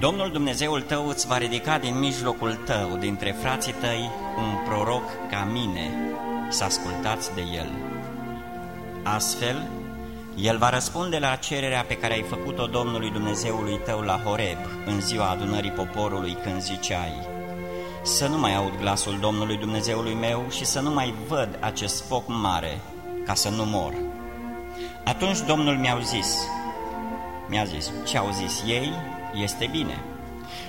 Domnul Dumnezeul tău îți va ridica din mijlocul tău, dintre frații tăi, un proroc ca mine, să ascultați de el. Astfel, el va răspunde la cererea pe care ai făcut-o Domnului Dumnezeului tău la Horeb, în ziua adunării poporului, când ziceai, Să nu mai aud glasul Domnului Dumnezeului meu și să nu mai văd acest foc mare, ca să nu mor. Atunci Domnul mi-a zis, mi-a zis, ce au zis ei, este bine.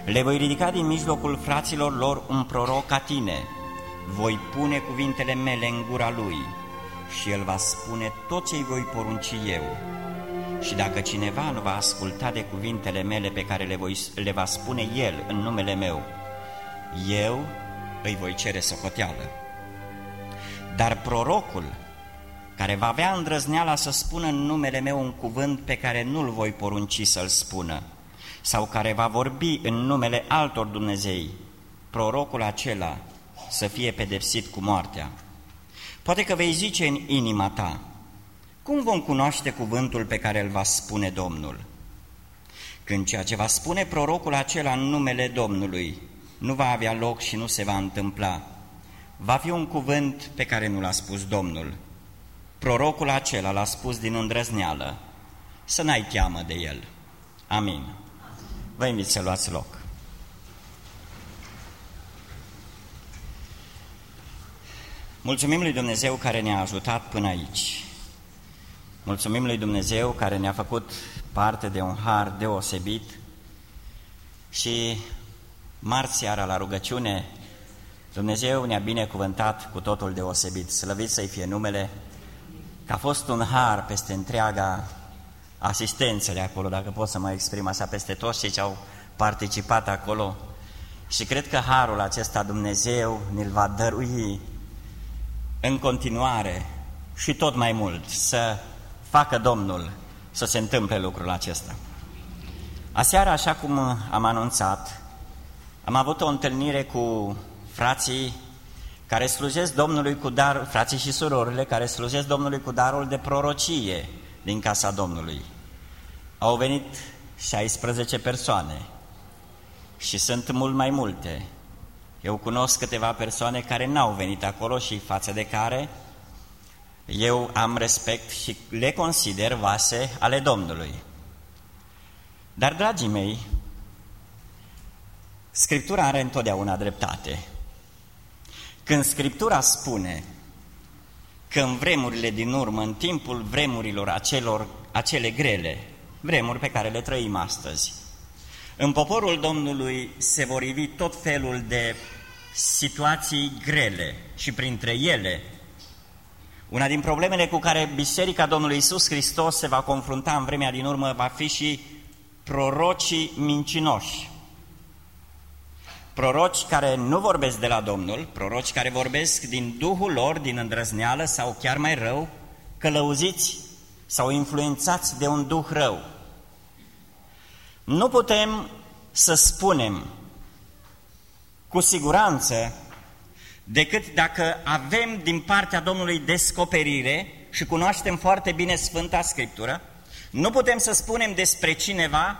Le voi ridica din mijlocul fraților lor un proroc ca tine. Voi pune cuvintele mele în gura lui și el va spune tot ce îi voi porunci eu. Și dacă cineva nu va asculta de cuvintele mele pe care le, voi, le va spune el în numele meu, eu îi voi cere socoteală. Dar prorocul care va avea îndrăzneala să spună în numele meu un cuvânt pe care nu-l voi porunci să-l spună, sau care va vorbi în numele altor Dumnezei, prorocul acela să fie pedepsit cu moartea. Poate că vei zice în inima ta, cum vom cunoaște cuvântul pe care îl va spune Domnul? Când ceea ce va spune prorocul acela în numele Domnului nu va avea loc și nu se va întâmpla, va fi un cuvânt pe care nu l-a spus Domnul. Prorocul acela l-a spus din îndrăzneală, să n-ai teamă de el. Amin. Vă invit să luați loc. Mulțumim lui Dumnezeu care ne-a ajutat până aici. Mulțumim lui Dumnezeu care ne-a făcut parte de un har deosebit și marți seara la rugăciune Dumnezeu ne-a binecuvântat cu totul deosebit. Slăvit să-i fie numele, că a fost un har peste întreaga asistență de acolo, dacă pot să mă exprim așa, peste toți cei ce au participat acolo. Și cred că harul acesta Dumnezeu ne-l va dărui în continuare și tot mai mult să facă Domnul să se întâmple lucrul acesta. Aseară, așa cum am anunțat, am avut o întâlnire cu frații care slujesc Domnului cu dar, frații și surorile care slujesc Domnului cu darul de prorocie din casa Domnului. Au venit 16 persoane și sunt mult mai multe. Eu cunosc câteva persoane care n-au venit acolo și față de care eu am respect și le consider vase ale Domnului. Dar, dragii mei, Scriptura are întotdeauna dreptate. Când Scriptura spune că în vremurile din urmă, în timpul vremurilor acelor, acele grele, vremuri pe care le trăim astăzi, în poporul Domnului se vor ivi tot felul de situații grele și printre ele una din problemele cu care Biserica Domnului Isus Hristos se va confrunta în vremea din urmă va fi și prorocii mincinoși. Proroci care nu vorbesc de la Domnul, proroci care vorbesc din Duhul lor, din îndrăzneală sau chiar mai rău, călăuziți sau influențați de un Duh rău. Nu putem să spunem cu siguranță decât dacă avem din partea Domnului descoperire și cunoaștem foarte bine Sfânta Scriptură, nu putem să spunem despre cineva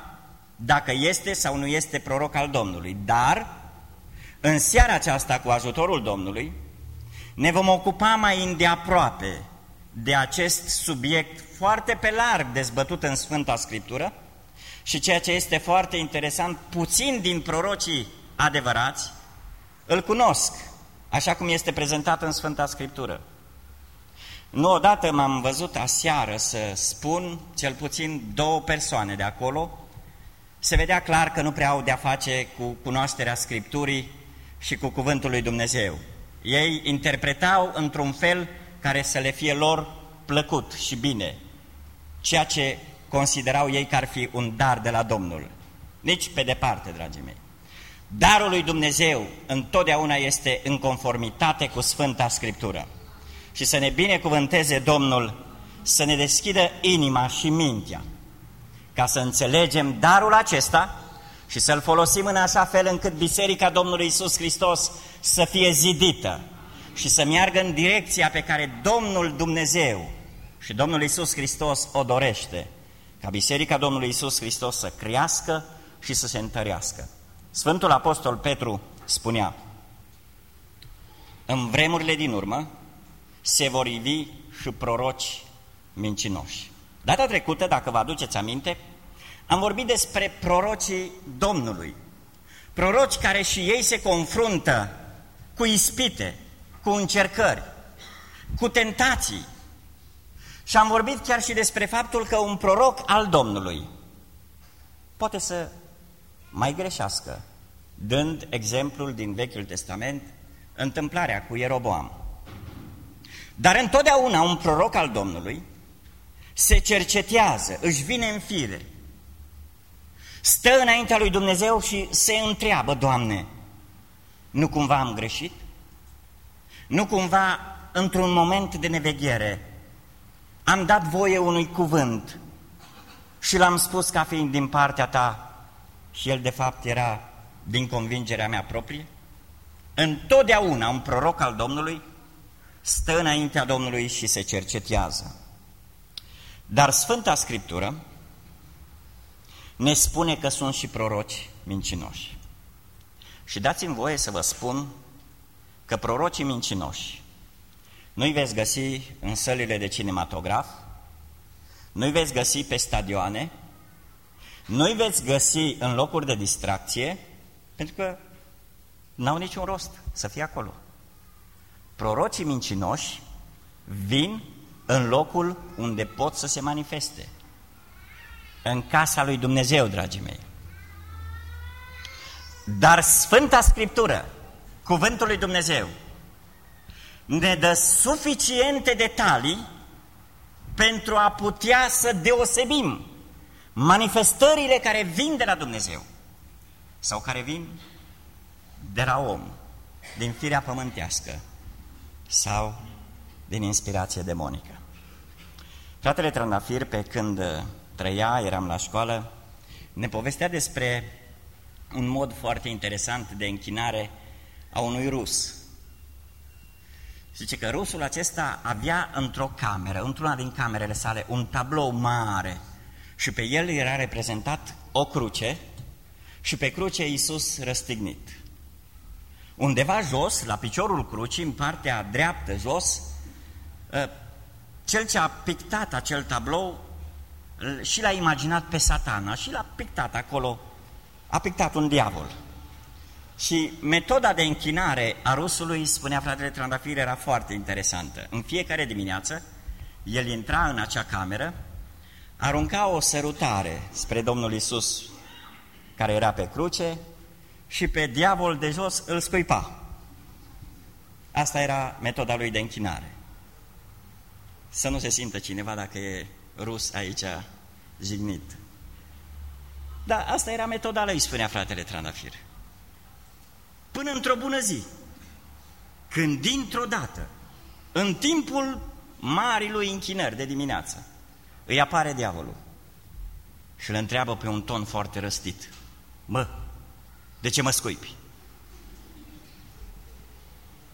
dacă este sau nu este proroc al Domnului, dar în seara aceasta, cu ajutorul Domnului, ne vom ocupa mai îndeaproape de acest subiect foarte pe larg dezbătut în Sfânta Scriptură și ceea ce este foarte interesant, puțin din prorocii adevărați îl cunosc, așa cum este prezentat în Sfânta Scriptură. Nu odată m-am văzut aseară să spun cel puțin două persoane de acolo, se vedea clar că nu prea au de-a face cu cunoașterea Scripturii și cu Cuvântul lui Dumnezeu. Ei interpretau într-un fel care să le fie lor plăcut și bine, ceea ce considerau ei că ar fi un dar de la Domnul. Nici pe departe, dragii mei. Darul lui Dumnezeu întotdeauna este în conformitate cu Sfânta Scriptură. Și să ne binecuvânteze Domnul să ne deschidă inima și mintea ca să înțelegem darul acesta și să-l folosim în așa fel încât Biserica Domnului Isus Hristos să fie zidită, și să meargă în direcția pe care Domnul Dumnezeu și Domnul Isus Hristos o dorește, ca Biserica Domnului Isus Hristos să crească și să se întărească. Sfântul Apostol Petru spunea, în vremurile din urmă se vor ivi și proroci mincinoși. Data trecută, dacă vă aduceți aminte, am vorbit despre prorocii Domnului. Proroci care și ei se confruntă cu ispite, cu încercări, cu tentații. Și am vorbit chiar și despre faptul că un proroc al Domnului poate să mai greșească, dând exemplul din Vechiul Testament, întâmplarea cu Ieroboam. Dar întotdeauna un proroc al Domnului se cercetează, își vine în fire, stă înaintea lui Dumnezeu și se întreabă, Doamne, nu cumva am greșit? Nu cumva, într-un moment de neveghere, am dat voie unui cuvânt și l-am spus ca fiind din partea ta și el de fapt era din convingerea mea proprie? Întotdeauna un proroc al Domnului stă înaintea Domnului și se cercetează. Dar Sfânta Scriptură ne spune că sunt și proroci mincinoși. Și dați-mi voie să vă spun că prorocii mincinoși nu-i veți găsi în sălile de cinematograf, nu-i veți găsi pe stadioane, nu-i veți găsi în locuri de distracție, pentru că n-au niciun rost să fie acolo. Prorocii mincinoși vin în locul unde pot să se manifeste. În casa lui Dumnezeu, dragii mei. Dar Sfânta Scriptură, Cuvântul lui Dumnezeu, ne dă suficiente detalii pentru a putea să deosebim manifestările care vin de la Dumnezeu sau care vin de la om, din firea pământească sau din inspirație demonică. Fratele Trandafir, pe când trăia, eram la școală, ne povestea despre un mod foarte interesant de închinare a unui rus. Zice că rusul acesta avea într-o cameră, într-una din camerele sale, un tablou mare și pe el era reprezentat o cruce și pe cruce Iisus răstignit. Undeva jos, la piciorul crucii, în partea dreaptă jos, ă, cel ce a pictat acel tablou și l-a imaginat pe satana și l-a pictat acolo, a pictat un diavol. Și metoda de închinare a rusului, spunea fratele Trandafir, era foarte interesantă. În fiecare dimineață, el intra în acea cameră, arunca o sărutare spre Domnul Isus, care era pe cruce, și pe diavol de jos îl scuipa. Asta era metoda lui de închinare. Să nu se simtă cineva dacă e rus aici jignit. Dar asta era metoda lui, spunea fratele Trandafir. Până într-o bună zi, când dintr-o dată, în timpul marii lui închinări de dimineață, îi apare diavolul și îl întreabă pe un ton foarte răstit. Mă, de ce mă scuipi?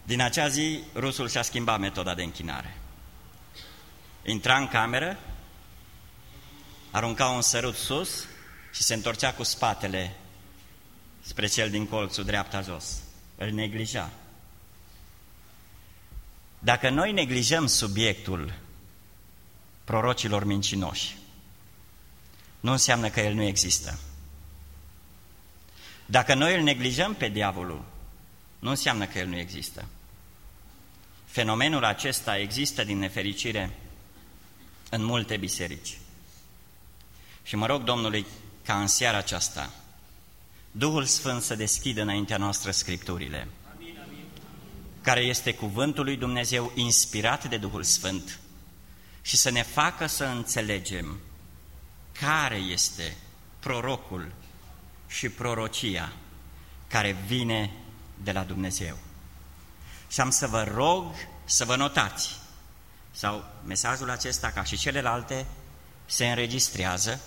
Din acea zi, rusul și-a schimbat metoda de închinare. Intra în cameră, arunca un sărut sus și se întorcea cu spatele spre cel din colțul dreapta jos. Îl neglija. Dacă noi neglijăm subiectul prorocilor mincinoși, nu înseamnă că el nu există. Dacă noi îl neglijăm pe diavolul, nu înseamnă că el nu există. Fenomenul acesta există din nefericire în multe biserici. Și mă rog Domnului ca în seara aceasta Duhul Sfânt să deschidă înaintea noastră Scripturile, amin, amin. care este cuvântul lui Dumnezeu inspirat de Duhul Sfânt și să ne facă să înțelegem care este prorocul și prorocia care vine de la Dumnezeu. Și am să vă rog să vă notați, sau mesajul acesta, ca și celelalte, se înregistrează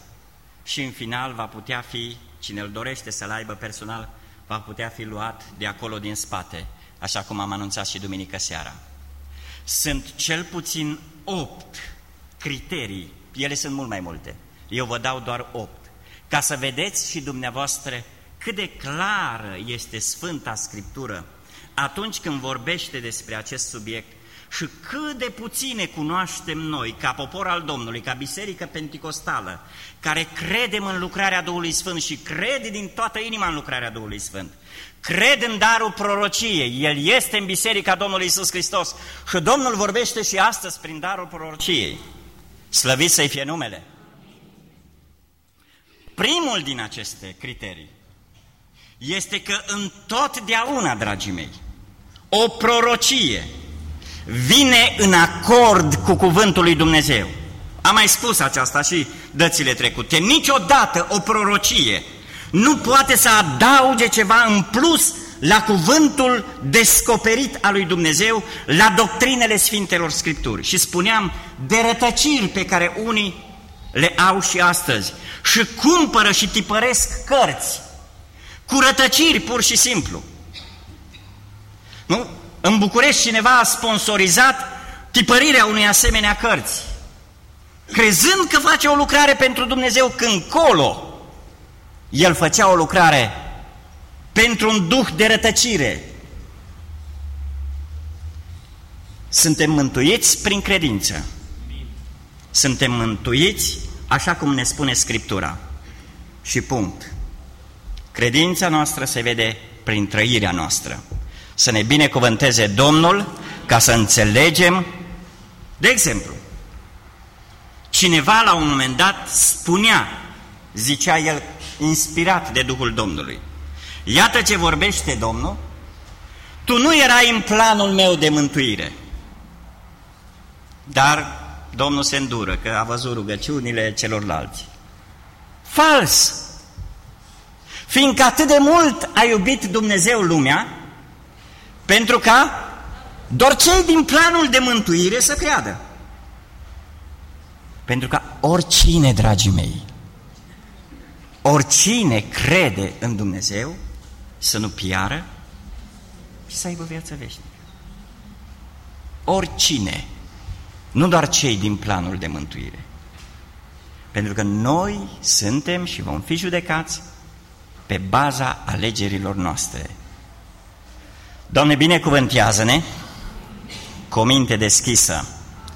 și în final va putea fi, cine îl dorește să-l aibă personal, va putea fi luat de acolo din spate. așa cum am anunțat și duminică seara. Sunt cel puțin opt criterii, ele sunt mult mai multe, eu vă dau doar opt, ca să vedeți și dumneavoastră cât de clară este Sfânta Scriptură atunci când vorbește despre acest subiect și cât de puține cunoaștem noi, ca popor al Domnului, ca biserică penticostală, care credem în lucrarea Duhului Sfânt și crede din toată inima în lucrarea Duhului Sfânt. Cred în darul prorociei, El este în biserica Domnului Isus Hristos și Domnul vorbește și astăzi prin darul prorociei. Slăvit să-i fie numele! Primul din aceste criterii este că întotdeauna, dragii mei, o prorocie vine în acord cu cuvântul lui Dumnezeu. Am mai spus aceasta și dățile trecute. Niciodată o prorocie nu poate să adauge ceva în plus la cuvântul descoperit al lui Dumnezeu, la doctrinele Sfintelor Scripturi. Și spuneam de rătăciri pe care unii le au și astăzi și cumpără și tipăresc cărți cu rătăciri pur și simplu. Nu? În București cineva a sponsorizat tipărirea unei asemenea cărți, crezând că face o lucrare pentru Dumnezeu când colo el făcea o lucrare pentru un duh de rătăcire. Suntem mântuiți prin credință. Suntem mântuiți așa cum ne spune Scriptura. Și punct. Credința noastră se vede prin trăirea noastră. Să ne binecuvânteze Domnul ca să înțelegem, de exemplu, cineva la un moment dat spunea, zicea el, inspirat de Duhul Domnului, iată ce vorbește Domnul, tu nu erai în planul meu de mântuire, dar Domnul se îndură, că a văzut rugăciunile celorlalți. Fals! Fiindcă atât de mult a iubit Dumnezeu lumea, pentru ca doar cei din planul de mântuire să creadă. Pentru că oricine, dragii mei, oricine crede în Dumnezeu să nu piară și să aibă viață veșnică. Oricine, nu doar cei din planul de mântuire. Pentru că noi suntem și vom fi judecați pe baza alegerilor noastre. Doamne, binecuvântează-ne cu o minte deschisă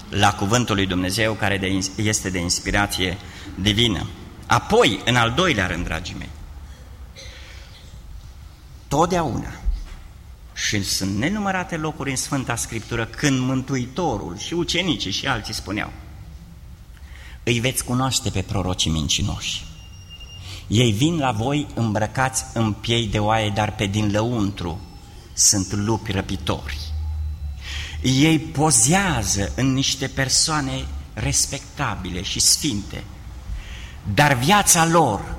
la cuvântul lui Dumnezeu care este de inspirație divină. Apoi, în al doilea rând, dragii mei, totdeauna și sunt nenumărate locuri în Sfânta Scriptură când Mântuitorul și ucenicii și alții spuneau îi veți cunoaște pe prorocii mincinoși. Ei vin la voi îmbrăcați în piei de oaie, dar pe din lăuntru sunt lupi răpitori. Ei pozează în niște persoane respectabile și sfinte, dar viața lor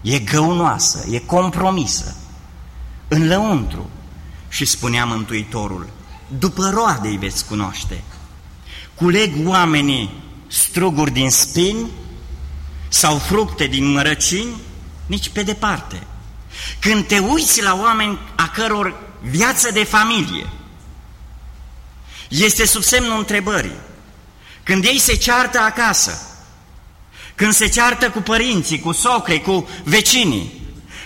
e găunoasă, e compromisă, în lăuntru. Și spunea Mântuitorul, după roade îi veți cunoaște. Culeg oamenii struguri din spini sau fructe din mărăcini, nici pe departe. Când te uiți la oameni a căror viață de familie este sub semnul întrebării, când ei se ceartă acasă, când se ceartă cu părinții, cu socrii, cu vecinii,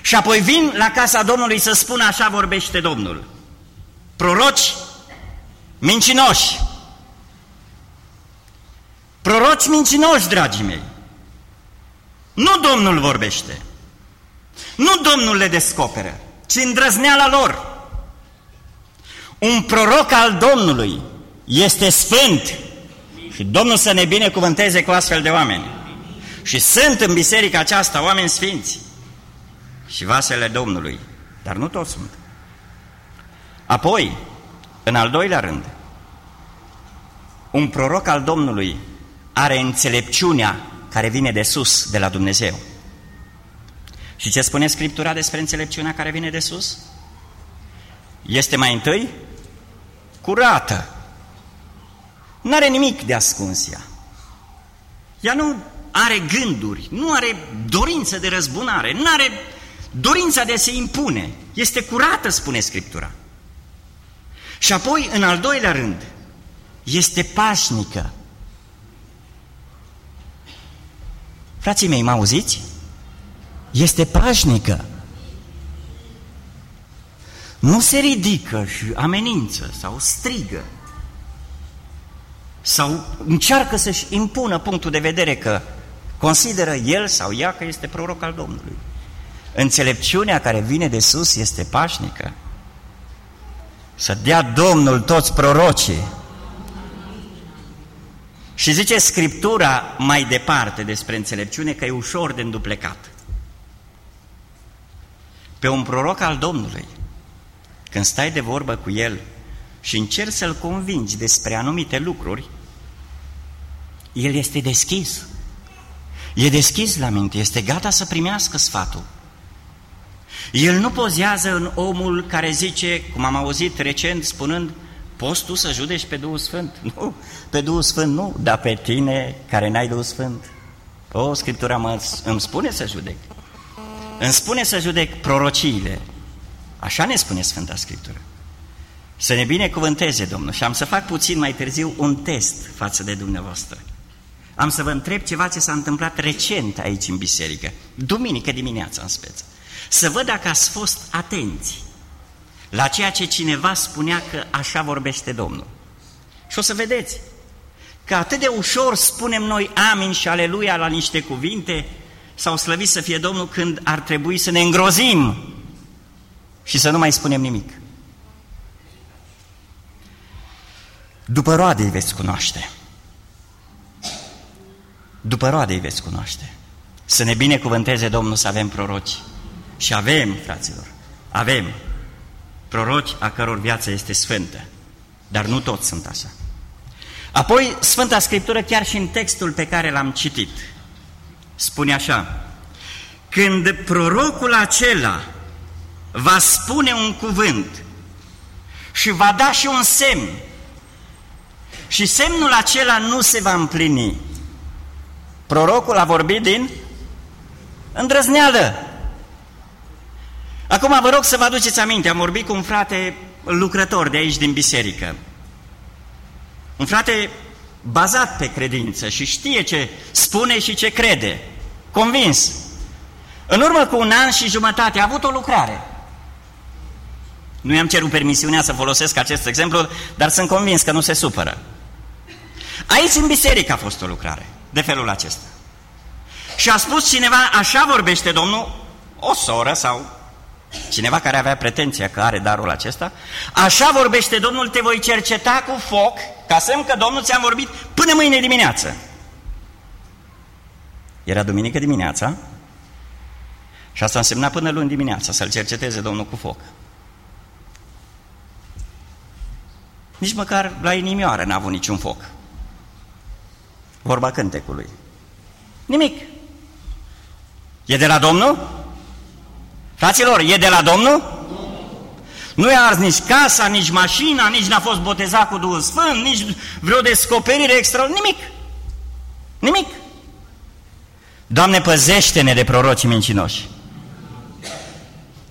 și apoi vin la casa Domnului să spună așa vorbește Domnul. Proroci mincinoși. Proroci mincinoși, dragii mei. Nu Domnul vorbește. Nu Domnul le descoperă, ci îndrăzneala lor. Un proroc al Domnului este sfânt și Domnul să ne binecuvânteze cu astfel de oameni. Și sunt în biserica aceasta oameni sfinți și vasele Domnului, dar nu toți sunt. Apoi, în al doilea rând, un proroc al Domnului are înțelepciunea care vine de sus, de la Dumnezeu. Și ce spune Scriptura despre înțelepciunea care vine de sus? Este mai întâi curată. Nu are nimic de ascuns ea. Ea nu are gânduri, nu are dorință de răzbunare, nu are dorința de a se impune. Este curată, spune Scriptura. Și apoi, în al doilea rând, este pașnică. Frații mei, mă auziți? Este pașnică. Nu se ridică și amenință sau strigă sau încearcă să-și impună punctul de vedere că consideră el sau ea că este proroc al Domnului. Înțelepciunea care vine de sus este pașnică. Să dea Domnul toți prorocii. Și zice Scriptura mai departe despre înțelepciune că e ușor de înduplecat. Pe un proroc al Domnului, când stai de vorbă cu el și încerci să-l convingi despre anumite lucruri, el este deschis. E deschis la minte, este gata să primească sfatul. El nu pozează în omul care zice, cum am auzit recent spunând, poți tu să judeci pe Duhul Sfânt? Nu, pe Duhul Sfânt nu, dar pe tine care n-ai Duhul Sfânt. O, Scriptura mă, îmi spune să judec. Îmi spune să judec prorociile. Așa ne spune Sfânta Scriptură. Să ne binecuvânteze Domnul și am să fac puțin mai târziu un test față de dumneavoastră. Am să vă întreb ceva ce s-a întâmplat recent aici în biserică, duminică dimineața în speță. Să văd dacă ați fost atenți la ceea ce cineva spunea că așa vorbește Domnul. Și o să vedeți că atât de ușor spunem noi amin și aleluia la niște cuvinte sau slăvit să fie Domnul când ar trebui să ne îngrozim și să nu mai spunem nimic. După roade îi veți cunoaște. După roade îi veți cunoaște. Să ne binecuvânteze Domnul să avem proroci. Și avem, fraților, avem proroci a căror viață este sfântă. Dar nu toți sunt așa. Apoi, Sfânta Scriptură, chiar și în textul pe care l-am citit, spune așa, când prorocul acela va spune un cuvânt și va da și un semn, și semnul acela nu se va împlini, Prorocul a vorbit din îndrăzneală. Acum vă rog să vă aduceți aminte, am vorbit cu un frate lucrător de aici din biserică. Un frate bazat pe credință și știe ce spune și ce crede, convins. În urmă cu un an și jumătate a avut o lucrare. Nu i-am cerut permisiunea să folosesc acest exemplu, dar sunt convins că nu se supără. Aici în biserică a fost o lucrare de felul acesta. Și a spus cineva, așa vorbește Domnul, o soră sau cineva care avea pretenția că are darul acesta, așa vorbește Domnul, te voi cerceta cu foc, ca semn că Domnul ți-a vorbit până mâine dimineață. Era duminică dimineața și asta însemna până luni dimineața să-l cerceteze Domnul cu foc. Nici măcar la inimioară n-a avut niciun foc vorba cântecului. Nimic. E de la Domnul? Fraților, e de la Domnul? Nu i-a ars nici casa, nici mașina, nici n-a fost botezat cu Duhul Sfânt, nici vreo descoperire extra, nimic. Nimic. Doamne, păzește-ne de prorocii mincinoși.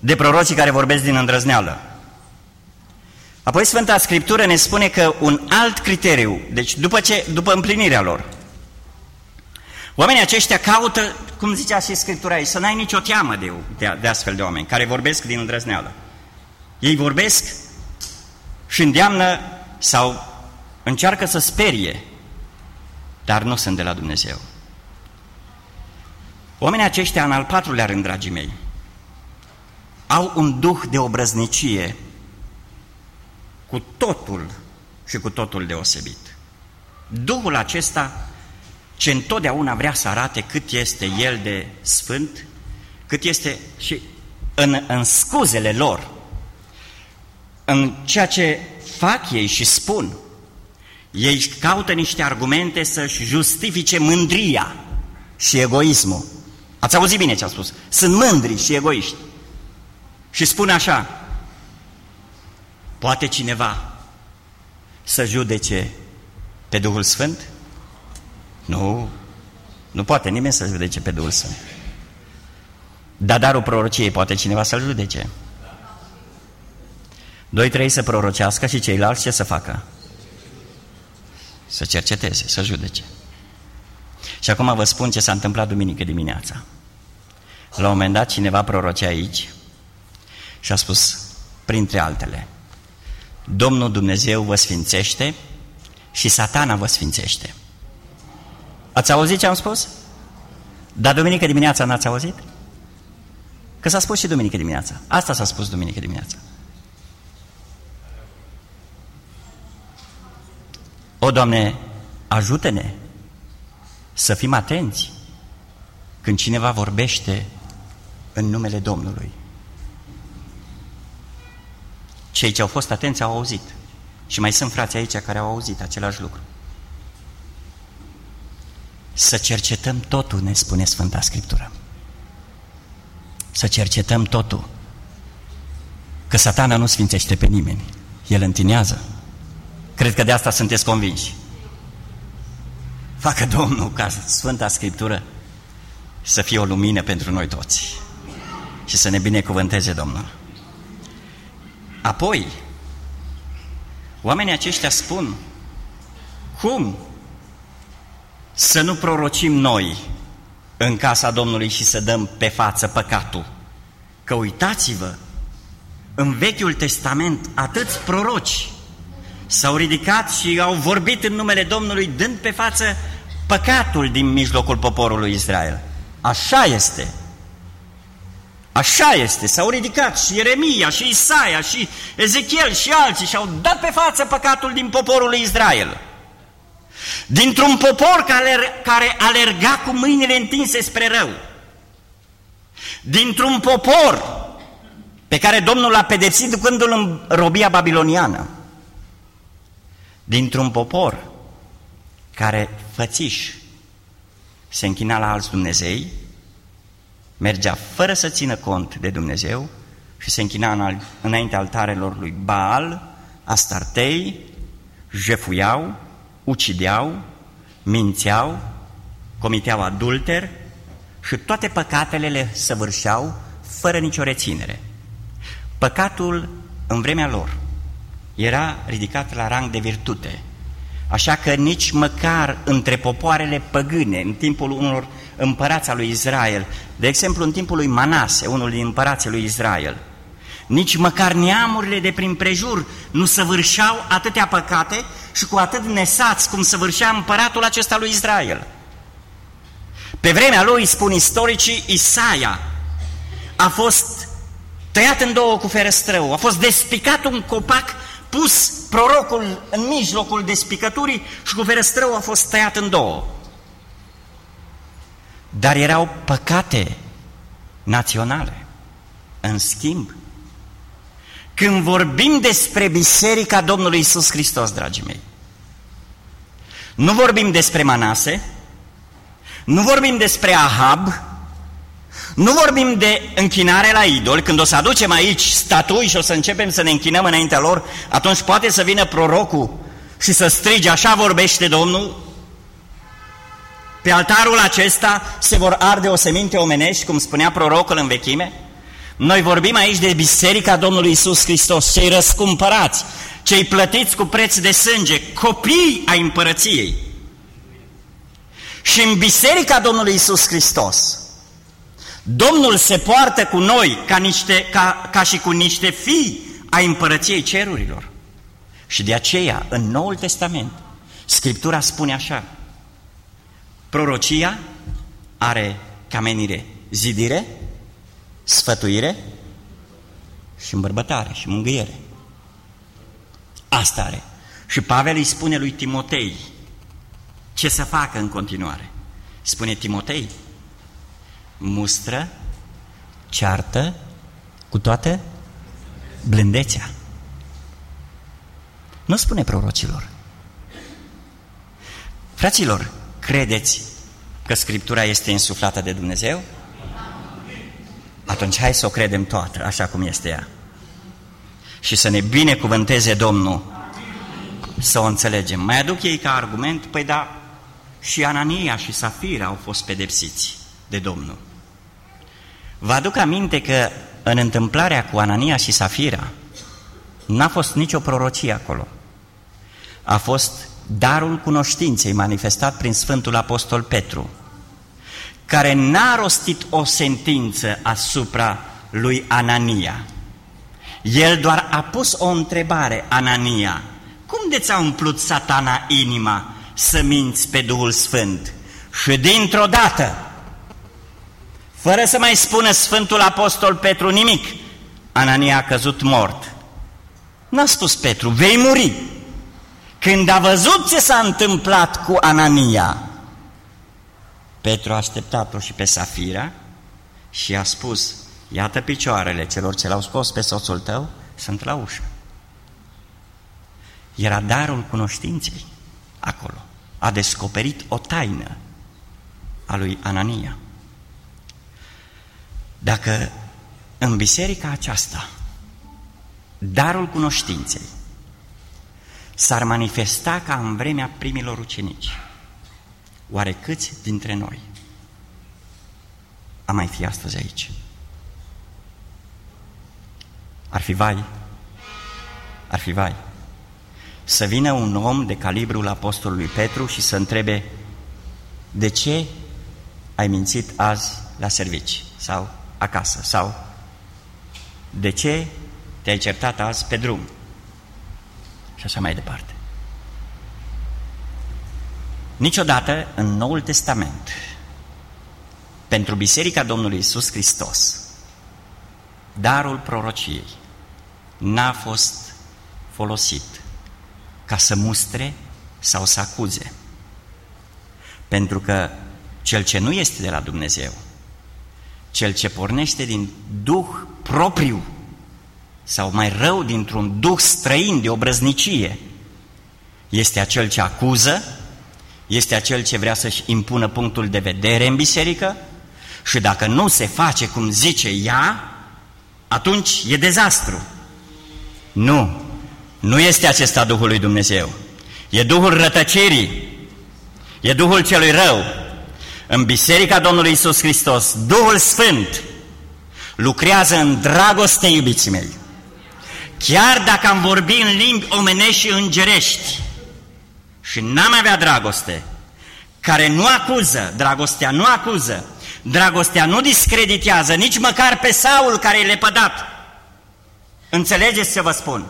De prorocii care vorbesc din îndrăzneală. Apoi Sfânta Scriptură ne spune că un alt criteriu, deci după, ce, după împlinirea lor, Oamenii aceștia caută, cum zicea și Scriptura aici, să n-ai nicio teamă de, de, de astfel de oameni care vorbesc din îndrăzneală. Ei vorbesc și îndeamnă sau încearcă să sperie, dar nu sunt de la Dumnezeu. Oamenii aceștia, în al patrulea rând, dragii mei, au un duh de obrăznicie cu totul și cu totul deosebit. Duhul acesta ce întotdeauna vrea să arate cât este el de sfânt, cât este și în, în scuzele lor, în ceea ce fac ei și spun, ei caută niște argumente să-și justifice mândria și egoismul. Ați auzit bine ce a spus? Sunt mândri și egoiști. Și spun așa, poate cineva să judece pe Duhul Sfânt? Nu, nu poate nimeni să judece pe Duhul Sfânt. Dar darul prorociei poate cineva să-l judece. Doi, trei să prorocească și ceilalți ce să facă? Să cerceteze, să judece. Și acum vă spun ce s-a întâmplat duminică dimineața. La un moment dat cineva prorocea aici și a spus, printre altele, Domnul Dumnezeu vă sfințește și satana vă sfințește. Ați auzit ce am spus? Dar duminică dimineața n-ați auzit? Că s-a spus și duminică dimineața. Asta s-a spus duminică dimineața. O, Doamne, ajută-ne să fim atenți când cineva vorbește în numele Domnului. Cei ce au fost atenți au auzit. Și mai sunt frații aici care au auzit același lucru. Să cercetăm totul, ne spune Sfânta Scriptură. Să cercetăm totul. Că satana nu sfințește pe nimeni. El întinează. Cred că de asta sunteți convinși. Facă Domnul ca Sfânta Scriptură să fie o lumină pentru noi toți și să ne binecuvânteze Domnul. Apoi, oamenii aceștia spun, cum să nu prorocim noi în casa Domnului și să dăm pe față păcatul? Că uitați-vă, în Vechiul Testament atâți proroci s-au ridicat și au vorbit în numele Domnului dând pe față păcatul din mijlocul poporului Israel. Așa este. Așa este, s-au ridicat și Ieremia, și Isaia, și Ezechiel, și alții și au dat pe față păcatul din poporul lui Israel. Dintr-un popor care, care alerga cu mâinile întinse spre rău. Dintr-un popor pe care Domnul l-a pedepsit ducându-l în robia babiloniană. Dintr-un popor care fățiș se închina la alți Dumnezei, mergea fără să țină cont de Dumnezeu și se închina în, înainte altarelor lui Baal, Astartei, jefuiau, ucideau, mințeau, comiteau adulter și toate păcatele le săvârșeau fără nicio reținere. Păcatul în vremea lor era ridicat la rang de virtute, așa că nici măcar între popoarele păgâne, în timpul unor împărați al lui Israel, de exemplu în timpul lui Manase, unul din împărații lui Israel, nici măcar neamurile de prin prejur nu săvârșeau atâtea păcate și cu atât nesați cum săvârșea împăratul acesta lui Israel. Pe vremea lui, spun istoricii, Isaia a fost tăiat în două cu ferăstrău, a fost despicat un copac, pus prorocul în mijlocul despicăturii și cu ferăstrău a fost tăiat în două. Dar erau păcate naționale. În schimb, când vorbim despre Biserica Domnului Isus Hristos, dragii mei, nu vorbim despre Manase, nu vorbim despre Ahab, nu vorbim de închinare la idol, când o să aducem aici statui și o să începem să ne închinăm înaintea lor, atunci poate să vină prorocul și să strige, așa vorbește Domnul, pe altarul acesta se vor arde o seminte omenești, cum spunea prorocul în vechime? Noi vorbim aici de Biserica Domnului Isus Hristos, cei răscumpărați, cei plătiți cu preț de sânge, copii ai împărăției. Și în Biserica Domnului Isus Hristos, Domnul se poartă cu noi ca, niște, ca, ca și cu niște fii ai împărăției cerurilor. Și de aceea, în Noul Testament, Scriptura spune așa, Prorocia are ca menire zidire, sfătuire și îmbărbătare și mângâiere. Asta are. Și Pavel îi spune lui Timotei ce să facă în continuare. Spune Timotei, mustră, ceartă cu toată blândețea. Nu spune prorocilor. Fraților, Credeți că Scriptura este insuflată de Dumnezeu? Atunci hai să o credem toată, așa cum este ea. Și să ne binecuvânteze Domnul să o înțelegem. Mai aduc ei ca argument, păi da, și Anania și Safira au fost pedepsiți de Domnul. Vă aduc aminte că în întâmplarea cu Anania și Safira, N-a fost nicio prorocie acolo. A fost darul cunoștinței manifestat prin Sfântul Apostol Petru, care n-a rostit o sentință asupra lui Anania. El doar a pus o întrebare, Anania, cum de ți-a umplut satana inima să minți pe Duhul Sfânt? Și dintr-o dată, fără să mai spună Sfântul Apostol Petru nimic, Anania a căzut mort. N-a spus Petru, vei muri. Când a văzut ce s-a întâmplat cu Anania, Petru a așteptat-o și pe Safira și a spus, iată picioarele celor ce l-au scos pe soțul tău, sunt la ușă. Era darul cunoștinței acolo. A descoperit o taină a lui Anania. Dacă în biserica aceasta darul cunoștinței s-ar manifesta ca în vremea primilor ucenici, oare câți dintre noi a mai fi astăzi aici? Ar fi vai, ar fi vai, să vină un om de calibrul apostolului Petru și să întrebe de ce ai mințit azi la servici? Sau acasă sau de ce te-ai certat azi pe drum și așa mai departe. Niciodată în Noul Testament, pentru Biserica Domnului Isus Hristos, darul prorociei n-a fost folosit ca să mustre sau să acuze. Pentru că cel ce nu este de la Dumnezeu, cel ce pornește din duh propriu sau mai rău dintr-un duh străin de obrăznicie, este acel ce acuză, este acel ce vrea să-și impună punctul de vedere în biserică și dacă nu se face cum zice ea, atunci e dezastru. Nu, nu este acesta Duhul lui Dumnezeu. E Duhul rătăcirii, e Duhul celui rău. În Biserica Domnului Isus Hristos, Duhul Sfânt lucrează în dragoste, iubiții mei. Chiar dacă am vorbi în limbi omenești și îngerești și n-am avea dragoste, care nu acuză, dragostea nu acuză, dragostea nu discreditează nici măcar pe Saul care e lepădat. Înțelegeți ce vă spun?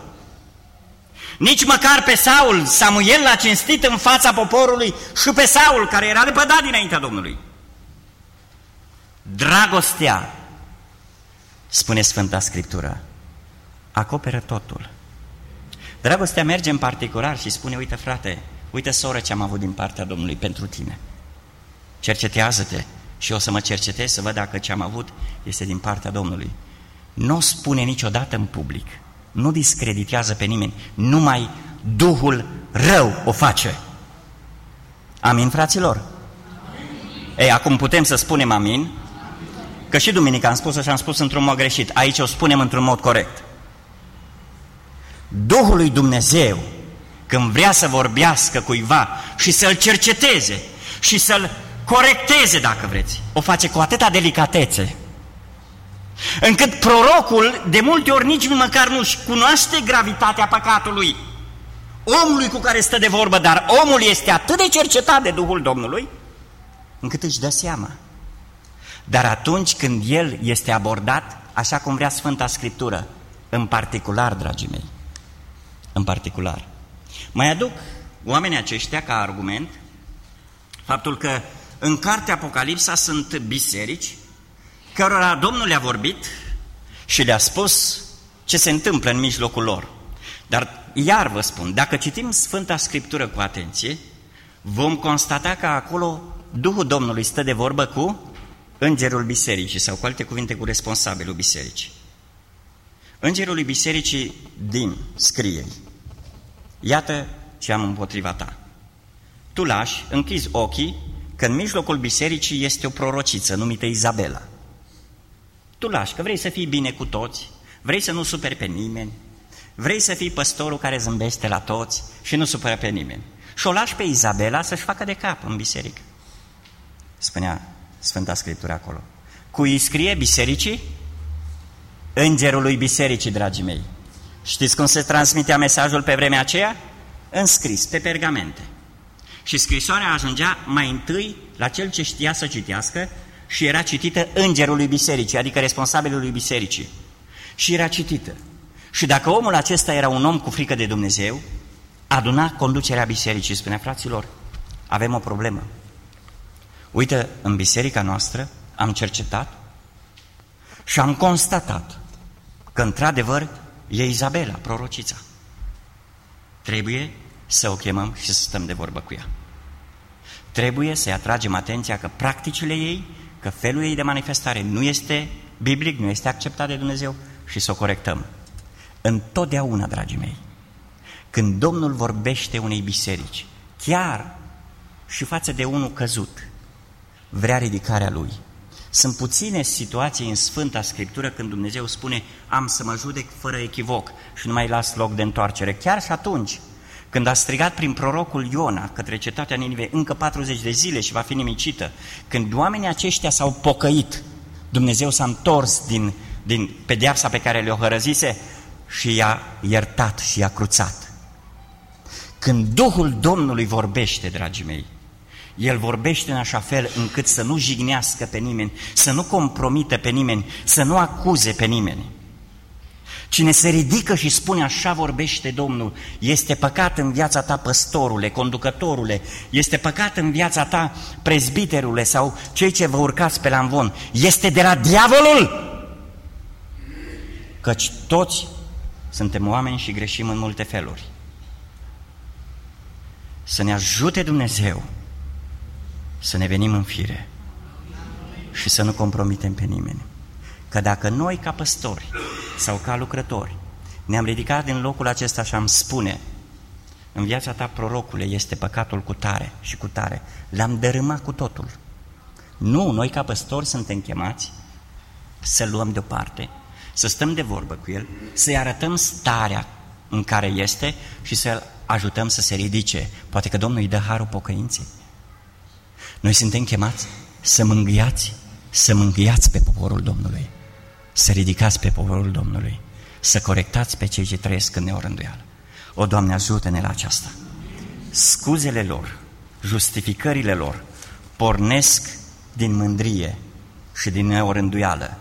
Nici măcar pe Saul, Samuel l-a cinstit în fața poporului și pe Saul, care era lepădat dinaintea Domnului. Dragostea, spune Sfânta Scriptură, acoperă totul. Dragostea merge în particular și spune, uite frate, uite soră ce am avut din partea Domnului pentru tine. Cercetează-te și o să mă cercetez să văd dacă ce am avut este din partea Domnului. Nu o spune niciodată în public, nu discreditează pe nimeni, numai Duhul rău o face. Amin, fraților? Ei, acum putem să spunem amin, că și duminica am spus-o și am spus într-un mod greșit. Aici o spunem într-un mod corect. Duhul lui Dumnezeu, când vrea să vorbească cuiva și să-l cerceteze și să-l corecteze, dacă vreți, o face cu atâta delicatețe, încât prorocul de multe ori nici măcar nu-și cunoaște gravitatea păcatului omului cu care stă de vorbă, dar omul este atât de cercetat de Duhul Domnului, încât își dă seama. Dar atunci când el este abordat, așa cum vrea Sfânta Scriptură, în particular, dragii mei, în particular. Mai aduc oamenii aceștia ca argument faptul că în cartea Apocalipsa sunt biserici cărora Domnul le-a vorbit și le-a spus ce se întâmplă în mijlocul lor. Dar iar vă spun, dacă citim Sfânta Scriptură cu atenție, vom constata că acolo Duhul Domnului stă de vorbă cu îngerul bisericii sau cu alte cuvinte cu responsabilul bisericii. Îngerul bisericii din scrie Iată ce am împotriva ta. Tu lași, închizi ochii, că în mijlocul bisericii este o prorociță numită Izabela. Tu lași, că vrei să fii bine cu toți, vrei să nu superi pe nimeni, vrei să fii păstorul care zâmbește la toți și nu supără pe nimeni. Și o lași pe Izabela să-și facă de cap în biserică. Spunea Sfânta Scriptură acolo. Cui scrie bisericii? Îngerului bisericii, dragii mei. Știți cum se transmitea mesajul pe vremea aceea? În scris, pe pergamente. Și scrisoarea ajungea mai întâi la cel ce știa să citească și era citită îngerului bisericii, adică responsabilului bisericii. Și era citită. Și dacă omul acesta era un om cu frică de Dumnezeu, aduna conducerea bisericii, spunea fraților, avem o problemă. Uite, în biserica noastră am cercetat și am constatat că într-adevăr e Izabela, prorocița. Trebuie să o chemăm și să stăm de vorbă cu ea. Trebuie să-i atragem atenția că practicile ei, că felul ei de manifestare nu este biblic, nu este acceptat de Dumnezeu și să o corectăm. Întotdeauna, dragii mei, când Domnul vorbește unei biserici, chiar și față de unul căzut, vrea ridicarea lui. Sunt puține situații în Sfânta Scriptură când Dumnezeu spune am să mă judec fără echivoc și nu mai las loc de întoarcere. Chiar și atunci, când a strigat prin prorocul Iona către cetatea Ninive încă 40 de zile și va fi nimicită, când oamenii aceștia s-au pocăit, Dumnezeu s-a întors din, din pedeapsa pe care le-o hărăzise și i-a iertat și i-a cruțat. Când Duhul Domnului vorbește, dragii mei, El vorbește în așa fel încât să nu jignească pe nimeni, să nu compromite pe nimeni, să nu acuze pe nimeni. Cine se ridică și spune așa vorbește Domnul, este păcat în viața ta păstorule, conducătorule, este păcat în viața ta prezbiterule sau cei ce vă urcați pe lamvon, este de la diavolul! Căci toți suntem oameni și greșim în multe feluri. Să ne ajute Dumnezeu să ne venim în fire și să nu compromitem pe nimeni. Că dacă noi ca păstori sau ca lucrători ne-am ridicat din locul acesta și am spune în viața ta, prorocule, este păcatul cu tare și cu tare, l-am dărâmat cu totul. Nu, noi ca păstori suntem chemați să luăm deoparte, să stăm de vorbă cu el, să-i arătăm starea în care este și să-l ajutăm să se ridice. Poate că Domnul îi dă harul pocăinței. Noi suntem chemați să mângâiați, să mângâiați pe poporul Domnului să ridicați pe poporul Domnului, să corectați pe cei ce trăiesc în neorânduială. O, Doamne, ajută-ne la aceasta. Scuzele lor, justificările lor, pornesc din mândrie și din neorânduială.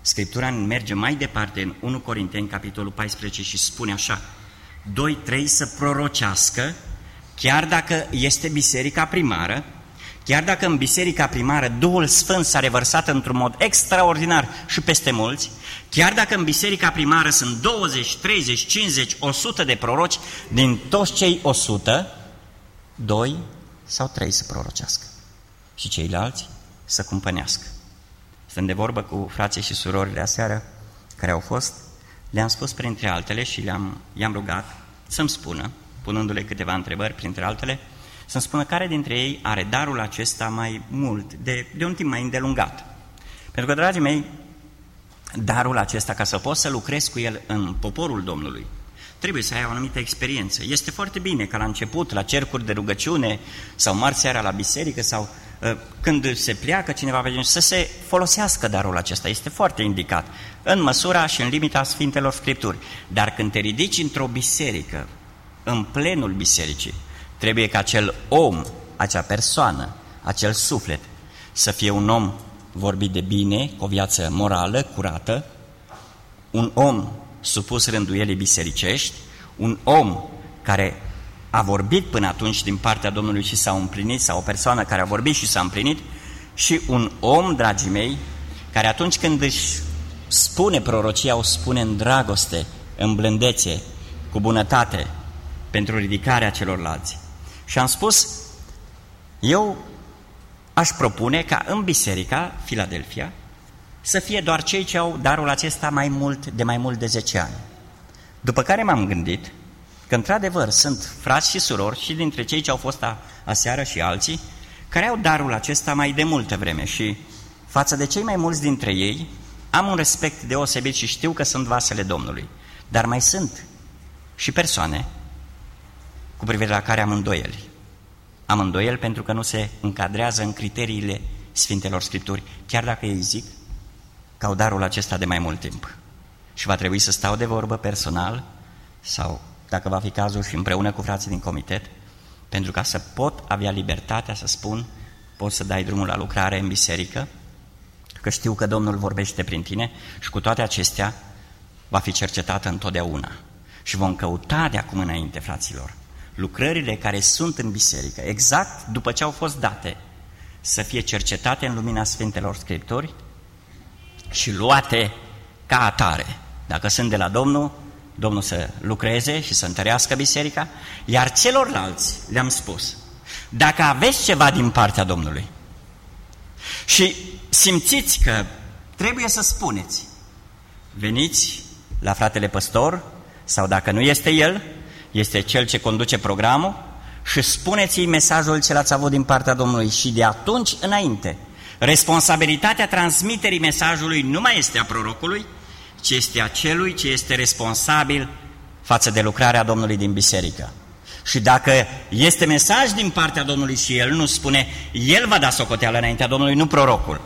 Scriptura merge mai departe în 1 Corinteni, capitolul 14 și spune așa, 2-3 să prorocească, chiar dacă este biserica primară, Chiar dacă în biserica primară Duhul Sfânt s-a revărsat într-un mod extraordinar și peste mulți, chiar dacă în biserica primară sunt 20, 30, 50, 100 de proroci, din toți cei 100, doi sau trei să prorocească și ceilalți să cumpănească. Sunt de vorbă cu frații și surorile aseară care au fost, le-am spus printre altele și le-am, i-am rugat să-mi spună, punându-le câteva întrebări printre altele, să-mi spună care dintre ei are darul acesta mai mult, de, de un timp mai îndelungat. Pentru că, dragii mei, darul acesta, ca să poți să lucrezi cu el în poporul Domnului, trebuie să ai o anumită experiență. Este foarte bine ca la început, la cercuri de rugăciune sau marți seara la biserică sau uh, când se pleacă cineva pe să se folosească darul acesta. Este foarte indicat, în măsura și în limita Sfintelor Scripturi. Dar când te ridici într-o biserică, în plenul bisericii, Trebuie ca acel om, acea persoană, acel suflet, să fie un om vorbit de bine, cu o viață morală, curată, un om supus rânduielii bisericești, un om care a vorbit până atunci din partea Domnului și s-a împlinit, sau o persoană care a vorbit și s-a împlinit, și un om, dragii mei, care atunci când își spune prorocia, o spune în dragoste, în blândețe, cu bunătate, pentru ridicarea celorlalți. Și am spus, eu aș propune ca în biserica Filadelfia să fie doar cei ce au darul acesta mai mult, de mai mult de 10 ani. După care m-am gândit că într-adevăr sunt frați și surori și dintre cei ce au fost a, aseară și alții care au darul acesta mai de multă vreme și față de cei mai mulți dintre ei am un respect deosebit și știu că sunt vasele Domnului. Dar mai sunt și persoane cu privire la care am îndoieli. Am îndoieli pentru că nu se încadrează în criteriile Sfintelor Scripturi, chiar dacă ei zic că au darul acesta de mai mult timp. Și va trebui să stau de vorbă personal sau, dacă va fi cazul, și împreună cu frații din comitet, pentru ca să pot avea libertatea să spun, poți să dai drumul la lucrare în biserică, că știu că Domnul vorbește prin tine și cu toate acestea va fi cercetată întotdeauna. Și vom căuta de acum înainte, fraților, lucrările care sunt în biserică, exact după ce au fost date, să fie cercetate în lumina Sfintelor Scripturi și luate ca atare. Dacă sunt de la Domnul, Domnul să lucreze și să întărească biserica, iar celorlalți le-am spus, dacă aveți ceva din partea Domnului și simțiți că trebuie să spuneți, veniți la fratele păstor sau dacă nu este el, este cel ce conduce programul și spuneți-i mesajul ce l-ați avut din partea Domnului și de atunci înainte. Responsabilitatea transmiterii mesajului nu mai este a prorocului, ci este a celui ce este responsabil față de lucrarea Domnului din biserică. Și dacă este mesaj din partea Domnului și el nu spune, el va da socoteală înaintea Domnului, nu prorocul.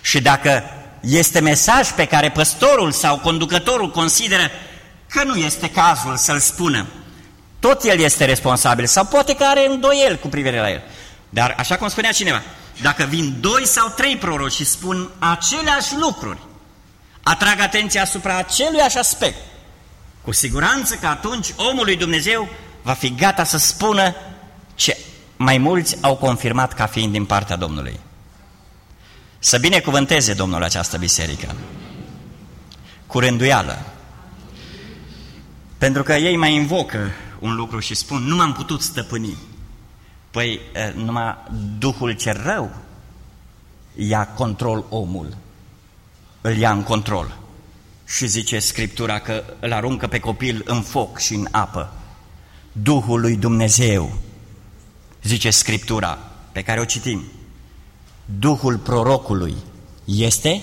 Și dacă este mesaj pe care păstorul sau conducătorul consideră că nu este cazul să-l spună, tot el este responsabil sau poate că are îndoiel cu privire la el. Dar așa cum spunea cineva, dacă vin doi sau trei proroci și spun aceleași lucruri, atrag atenția asupra aceluiași aspect, cu siguranță că atunci omul lui Dumnezeu va fi gata să spună ce mai mulți au confirmat ca fiind din partea Domnului. Să binecuvânteze Domnul această biserică. Cu rânduială. Pentru că ei mai invocă un lucru și spun, nu m-am putut stăpâni. Păi numai Duhul cel rău ia control omul, îl ia în control. Și zice Scriptura că îl aruncă pe copil în foc și în apă. Duhul lui Dumnezeu, zice Scriptura pe care o citim, Duhul prorocului este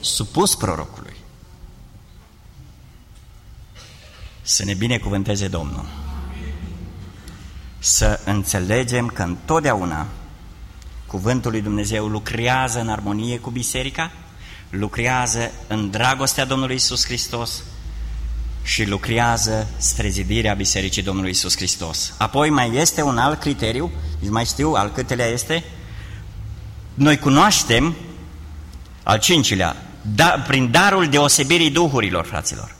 supus prorocului. Să ne binecuvânteze Domnul. Să înțelegem că întotdeauna Cuvântul lui Dumnezeu lucrează în armonie cu biserica, lucrează în dragostea Domnului Isus Hristos și lucrează spre zidirea Bisericii Domnului Isus Hristos. Apoi mai este un alt criteriu, mai știu al câtelea este, noi cunoaștem, al cincilea, da, prin darul deosebirii duhurilor, fraților.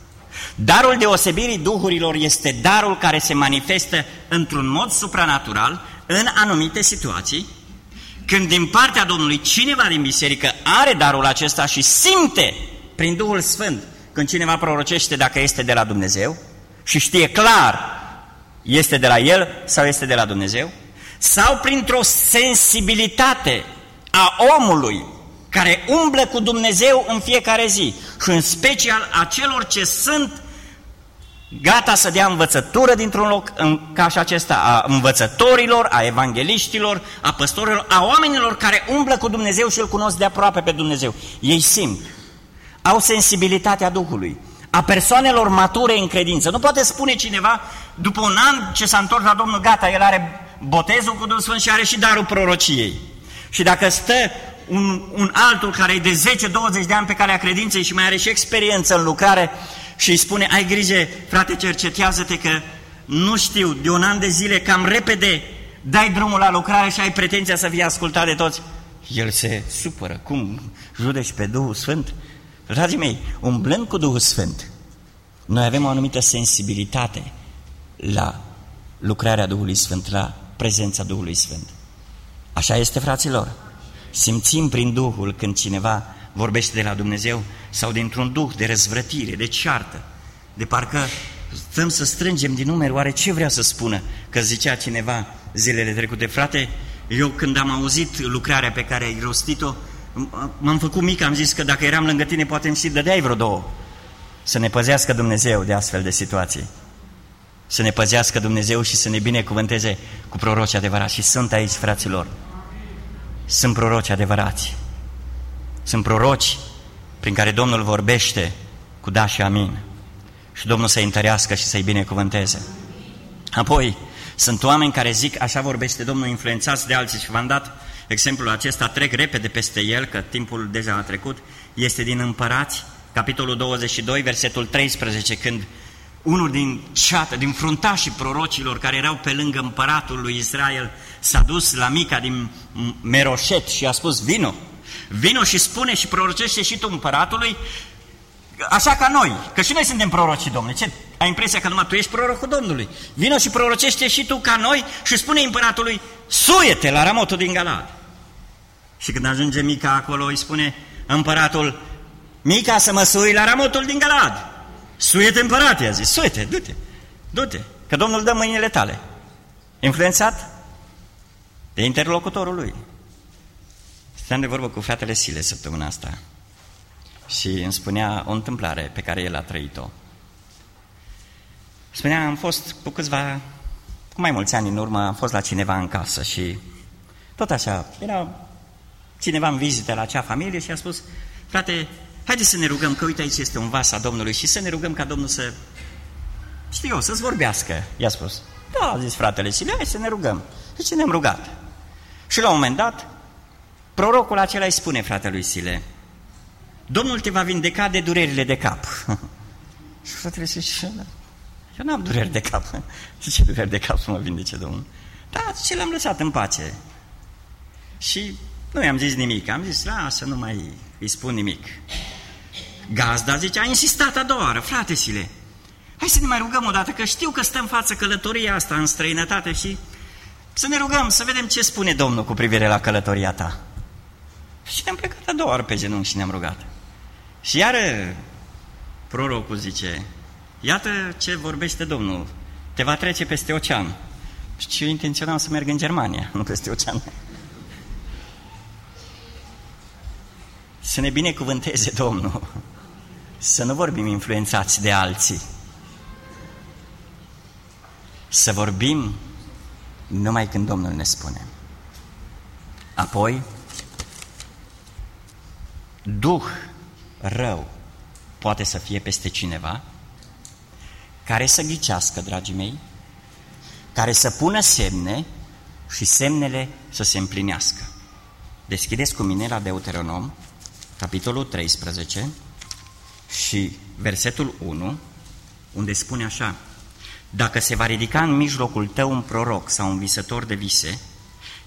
Darul deosebirii duhurilor este darul care se manifestă într-un mod supranatural în anumite situații, când din partea Domnului cineva din biserică are darul acesta și simte prin Duhul Sfânt când cineva prorocește dacă este de la Dumnezeu și știe clar este de la el sau este de la Dumnezeu, sau printr-o sensibilitate a omului care umblă cu Dumnezeu în fiecare zi și în special a celor ce sunt gata să dea învățătură dintr-un loc în, ca și acesta, a învățătorilor, a evangeliștilor, a păstorilor, a oamenilor care umblă cu Dumnezeu și îl cunosc de aproape pe Dumnezeu. Ei simt, au sensibilitatea Duhului, a persoanelor mature în credință. Nu poate spune cineva, după un an ce s-a întors la Domnul, gata, el are botezul cu Duhul Sfânt și are și darul prorociei. Și dacă stă un, un altul care e de 10-20 de ani pe calea credinței și mai are și experiență în lucrare și îi spune, ai grijă, frate, cercetează-te că nu știu, de un an de zile, cam repede, dai drumul la lucrare și ai pretenția să fii ascultat de toți. El se supără. Cum judeci pe Duhul Sfânt? Dragii mei, umblând cu Duhul Sfânt, noi avem o anumită sensibilitate la lucrarea Duhului Sfânt, la prezența Duhului Sfânt. Așa este, fraților. Simțim prin Duhul când cineva vorbește de la Dumnezeu sau dintr-un duh de răzvrătire, de ceartă, de parcă stăm să strângem din numeri, oare ce vrea să spună? Că zicea cineva zilele trecute, frate, eu când am auzit lucrarea pe care ai rostit-o, m-am făcut mic, am zis că dacă eram lângă tine, poate îmi și dădeai vreo două. Să ne păzească Dumnezeu de astfel de situații. Să ne păzească Dumnezeu și să ne binecuvânteze cu proroci adevărați. Și sunt aici, fraților. Sunt proroci adevărați. Sunt proroci prin care Domnul vorbește cu da și amin. Și Domnul să-i întărească și să-i binecuvânteze. Apoi, sunt oameni care zic, așa vorbește Domnul, influențați de alții și v-am dat exemplul acesta, trec repede peste el, că timpul deja a trecut, este din Împărați, capitolul 22, versetul 13, când unul din ceată, din fruntașii prorocilor care erau pe lângă împăratul lui Israel, s-a dus la Mica din Meroșet și a spus, vino, vino și spune și prorocește și tu împăratului, așa ca noi, că și noi suntem prorocii Domnului. Ce? Ai impresia că numai tu ești prorocul Domnului. Vino și prorocește și tu ca noi și spune împăratului, suiete la ramotul din Galad. Și când ajunge Mica acolo, îi spune împăratul, Mica să mă sui la ramotul din Galad. Suiete împărate, i-a zis, suiete, du-te, du-te, că Domnul dă mâinile tale. Influențat de interlocutorul lui. Stăteam de vorbă cu fratele Sile săptămâna asta și îmi spunea o întâmplare pe care el a trăit-o. Spunea, am fost cu câțiva, cu mai mulți ani în urmă, am fost la cineva în casă și tot așa, era cineva în vizită la acea familie și a spus, frate, haideți să ne rugăm, că uite aici este un vas a Domnului și să ne rugăm ca Domnul să, știu eu, să-ți vorbească. I-a spus, da, a zis fratele Sile, hai să ne rugăm. Și ce ne-am rugat. Și la un moment dat, prorocul acela îi spune fratelui Sile, Domnul te va vindeca de durerile de cap. și fratele zice, eu n-am dureri de cap. Și ce dureri de cap să mă vindece Domnul? Da, ce l-am lăsat în pace. Și nu i-am zis nimic, am zis, lasă, nu mai îi spun nimic. Gazda zice, a insistat a doua oară, fratesile, hai să ne mai rugăm o dată, că știu că stăm față călătoria asta în străinătate și să ne rugăm, să vedem ce spune Domnul cu privire la călătoria ta. Și ne-am plecat a doua oară pe genunchi și ne-am rugat. Și iar prorocul zice, iată ce vorbește Domnul, te va trece peste ocean. Și eu intenționam să merg în Germania, nu peste ocean. Să ne binecuvânteze Domnul, să nu vorbim influențați de alții, să vorbim numai când Domnul ne spune. Apoi, Duh rău poate să fie peste cineva care să ghicească, dragii mei, care să pună semne și semnele să se împlinească. Deschideți cu mine la Deuteronom, capitolul 13 și versetul 1, unde spune așa, Dacă se va ridica în mijlocul tău un proroc sau un visător de vise,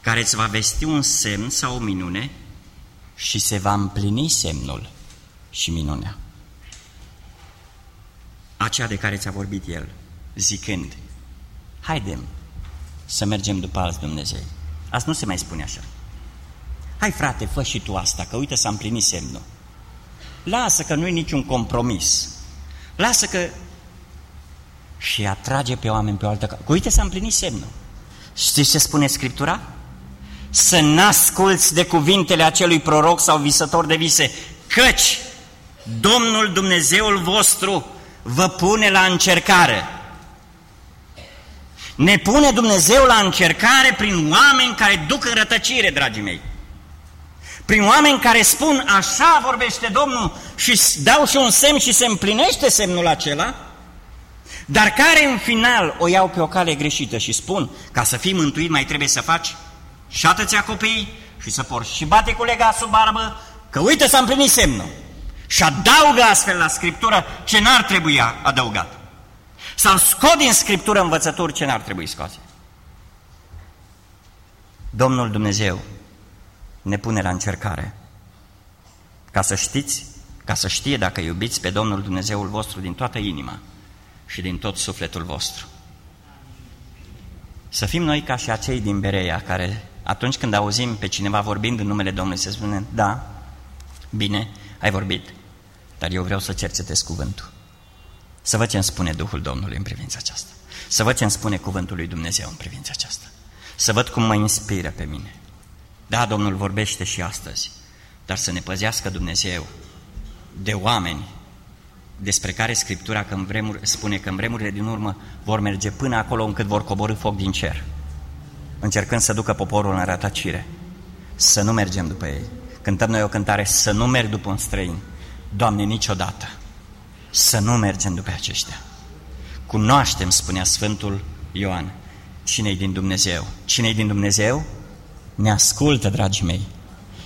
care îți va vesti un semn sau o minune și se va împlini semnul și minunea. Aceea de care ți-a vorbit el, zicând, haidem să mergem după alți Dumnezei. Asta nu se mai spune așa. Hai frate, fă și tu asta, că uite s-a împlinit semnul. Lasă că nu e niciun compromis. Lasă că și atrage pe oameni pe o altă cale. Uite s-a împlinit semnul. Știți ce spune Scriptura? Să n-asculți de cuvintele acelui proroc sau visător de vise, căci Domnul Dumnezeul vostru vă pune la încercare. Ne pune Dumnezeu la încercare prin oameni care duc în rătăcire, dragii mei. Prin oameni care spun, așa vorbește Domnul și dau și un semn și se împlinește semnul acela, dar care în final o iau pe o cale greșită și spun, ca să fii mântuit mai trebuie să faci șatăți-a copiii și să porți și bate cu lega sub barbă, că uite s-a împlinit semnul și adaugă astfel la Scriptură ce n-ar trebui adăugat. Sau scot din Scriptură învățături ce n-ar trebui scoase. Domnul Dumnezeu ne pune la încercare ca să știți, ca să știe dacă iubiți pe Domnul Dumnezeul vostru din toată inima și din tot sufletul vostru. Să fim noi ca și acei din Bereia care atunci când auzim pe cineva vorbind în numele Domnului să spunem, da, bine, ai vorbit, dar eu vreau să cercetez cuvântul. Să văd ce îmi spune Duhul Domnului în privința aceasta. Să văd ce îmi spune cuvântul lui Dumnezeu în privința aceasta. Să văd cum mă inspiră pe mine. Da, Domnul vorbește și astăzi, dar să ne păzească Dumnezeu de oameni despre care Scriptura că în vremuri, spune că în vremurile din urmă vor merge până acolo încât vor coborâ foc din cer, încercând să ducă poporul în rătăcire. Să nu mergem după ei. Cântăm noi o cântare, să nu merg după un străin, Doamne, niciodată să nu mergem după aceștia. Cunoaștem, spunea Sfântul Ioan, cine din Dumnezeu. cine din Dumnezeu? Ne ascultă, dragii mei.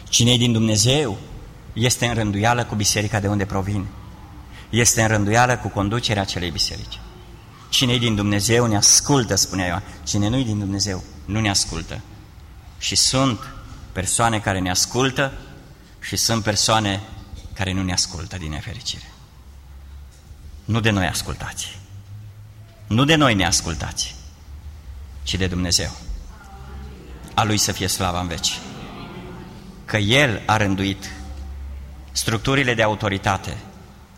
cine din Dumnezeu este în rânduială cu biserica de unde provine. Este în rânduială cu conducerea acelei biserici. cine din Dumnezeu ne ascultă, spunea Ioan. Cine nu-i din Dumnezeu nu ne ascultă. Și sunt persoane care ne ascultă și sunt persoane care nu ne ascultă din nefericire. Nu de noi ascultați. Nu de noi ne ascultați, ci de Dumnezeu. A Lui să fie slava în veci. Că El a rânduit structurile de autoritate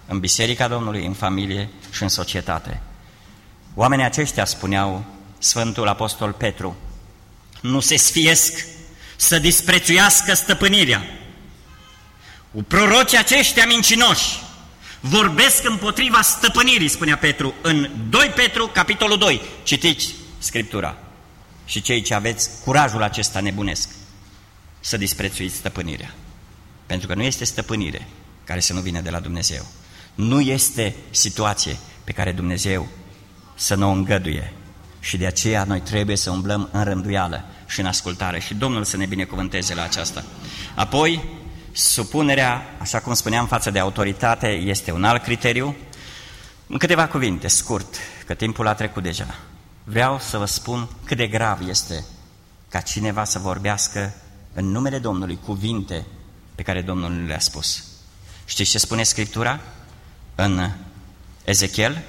în Biserica Domnului, în familie și în societate. Oamenii aceștia, spuneau Sfântul Apostol Petru, nu se sfiesc să disprețuiască stăpânirea. Prorocii aceștia mincinoși vorbesc împotriva stăpânirii, spunea Petru, în 2 Petru, capitolul 2. Citiți Scriptura. Și cei ce aveți curajul acesta nebunesc să disprețuiți stăpânirea. Pentru că nu este stăpânire care să nu vină de la Dumnezeu. Nu este situație pe care Dumnezeu să nu o îngăduie. Și de aceea noi trebuie să umblăm în rânduială și în ascultare. Și Domnul să ne binecuvânteze la aceasta. Apoi, supunerea, așa cum spuneam, față de autoritate este un alt criteriu. În câteva cuvinte, scurt, că timpul a trecut deja. Vreau să vă spun cât de grav este ca cineva să vorbească în numele Domnului cuvinte pe care Domnul le-a spus. Știți ce spune Scriptura? În Ezechiel,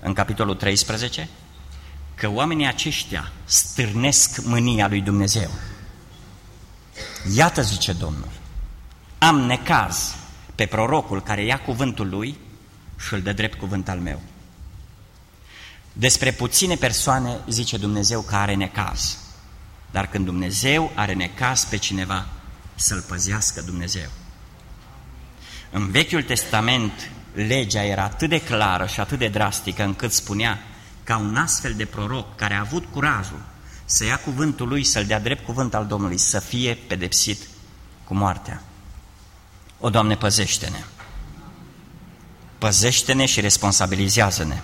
în capitolul 13, că oamenii aceștia stârnesc mânia lui Dumnezeu. Iată, zice Domnul, am necaz pe prorocul care ia cuvântul lui și îl dă drept cuvânt al meu. Despre puține persoane zice Dumnezeu că are necaz, dar când Dumnezeu are necaz pe cineva, să-l păzească Dumnezeu. În Vechiul Testament, legea era atât de clară și atât de drastică încât spunea ca un astfel de proroc care a avut curajul să ia cuvântul lui, să-l dea drept cuvânt al Domnului, să fie pedepsit cu moartea. O, Doamne, păzește-ne! Păzește-ne și responsabilizează-ne!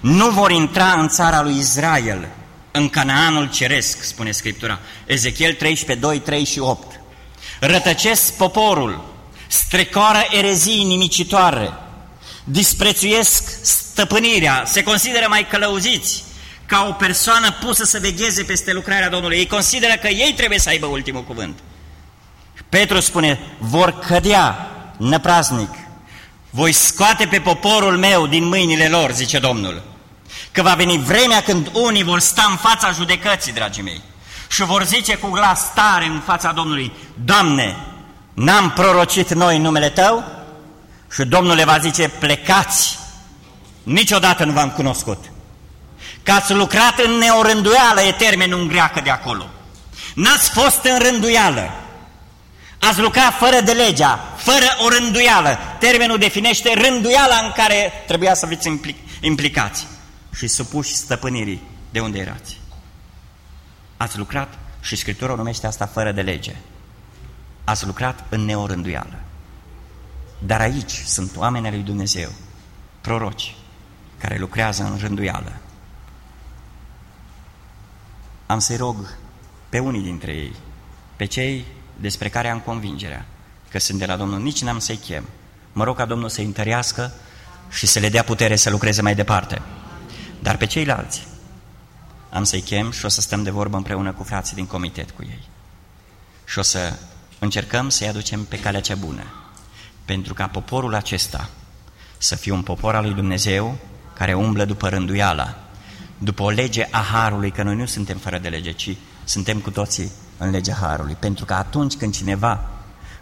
Nu vor intra în țara lui Israel, în Canaanul ceresc, spune Scriptura, Ezechiel 13, 2, 3 și 8. Rătăcesc poporul, strecoară erezii nimicitoare, disprețuiesc stăpânirea, se consideră mai călăuziți ca o persoană pusă să vegheze peste lucrarea Domnului. Ei consideră că ei trebuie să aibă ultimul cuvânt. Petru spune, vor cădea năpraznic, voi scoate pe poporul meu din mâinile lor, zice Domnul, că va veni vremea când unii vor sta în fața judecății, dragii mei, și vor zice cu glas tare în fața Domnului, Doamne, n-am prorocit noi în numele Tău? Și Domnul le va zice, plecați, niciodată nu v-am cunoscut. Că ați lucrat în neorânduială, e termenul în greacă de acolo. N-ați fost în rânduială. Ați lucrat fără de legea, fără o rânduială. Termenul definește rânduiala în care trebuia să fiți implicați și supuși stăpânirii de unde erați. Ați lucrat și Scriptura numește asta fără de lege. Ați lucrat în neorânduială. Dar aici sunt oamenii lui Dumnezeu, proroci, care lucrează în rânduială. Am să-i rog pe unii dintre ei, pe cei despre care am convingerea că sunt de la Domnul, nici n-am să-i chem. Mă rog ca Domnul să-i întărească și să le dea putere să lucreze mai departe. Dar pe ceilalți am să-i chem și o să stăm de vorbă împreună cu frații din comitet cu ei. Și o să încercăm să-i aducem pe calea cea bună. Pentru ca poporul acesta să fie un popor al lui Dumnezeu care umblă după rânduiala, după o lege a Harului, că noi nu suntem fără de lege, ci suntem cu toții în legea Harului. Pentru că atunci când cineva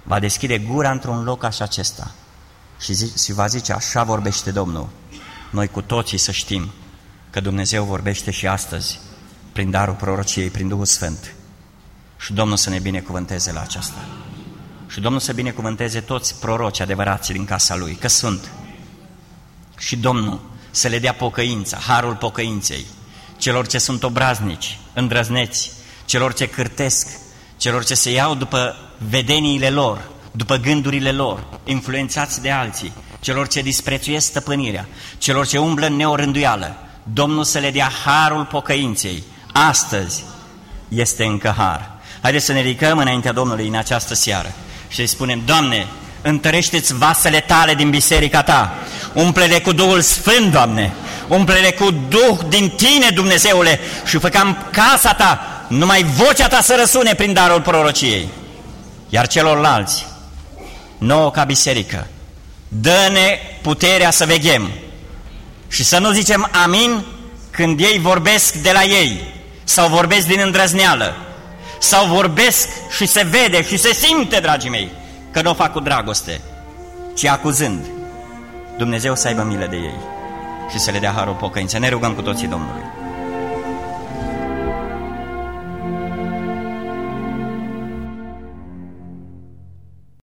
va deschide gura într-un loc așa acesta și, zi, și va zice, așa vorbește Domnul, noi cu toții să știm că Dumnezeu vorbește și astăzi prin darul prorociei, prin Duhul Sfânt. Și Domnul să ne binecuvânteze la aceasta. Și Domnul să binecuvânteze toți proroci adevărați din casa Lui, că sunt. Și Domnul să le dea pocăința, harul pocăinței, celor ce sunt obraznici, îndrăzneți, celor ce cârtesc, celor ce se iau după vedeniile lor, după gândurile lor, influențați de alții, celor ce disprețuiesc stăpânirea, celor ce umblă în neorânduială, Domnul să le dea harul pocăinței. Astăzi este încă har. Haideți să ne ridicăm înaintea Domnului în această seară și să-i spunem, Doamne, întărește-ți vasele tale din biserica ta, umple-le cu Duhul Sfânt, Doamne, umple cu Duh din tine, Dumnezeule, și făcam casa ta, numai vocea ta să răsune prin darul prorociei. Iar celorlalți, nouă ca biserică, dă-ne puterea să veghem și să nu zicem amin când ei vorbesc de la ei sau vorbesc din îndrăzneală sau vorbesc și se vede și se simte, dragii mei, că nu o fac cu dragoste, ci acuzând. Dumnezeu să aibă milă de ei și să le dea harul pocăință. Ne rugăm cu toții Domnului.